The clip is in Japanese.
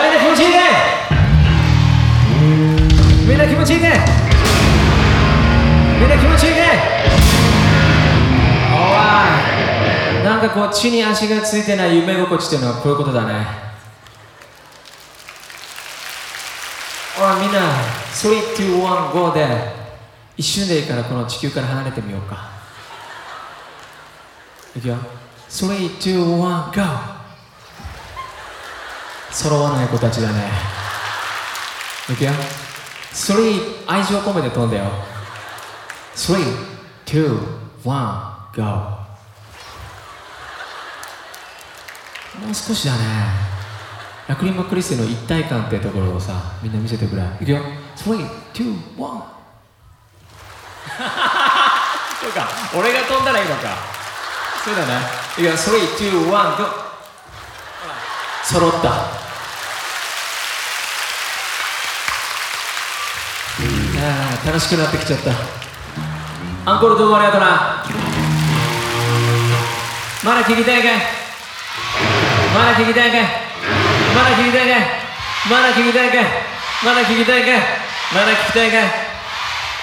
みんな気持ちいいね。みんな気持ちいいね。みんな気持ちいいね。おい。なんかこう地に足がついてない夢心地っていうのはこういうことだね。おいみんな321で一瞬でいいからこの地球から離れてみようか。いくよ。321 GO 揃わない子たちだね。いくよ。3愛情込めて飛んだよ。321 GO もう少しだね。ラクリマクリステの一体感ってところをさみんな見せてくれ。いくよ321そうか。俺が飛んだらいいのか。そうだね。いくよ。321 GO 揃った。あー楽しくなってきちゃった。アンコールどうもありがとうなまだ聞きたいかいまだ聞きたいかいまだ聞きたいかいまだ聞きたいかいまだ聞きたいかいまだ聞きたいかい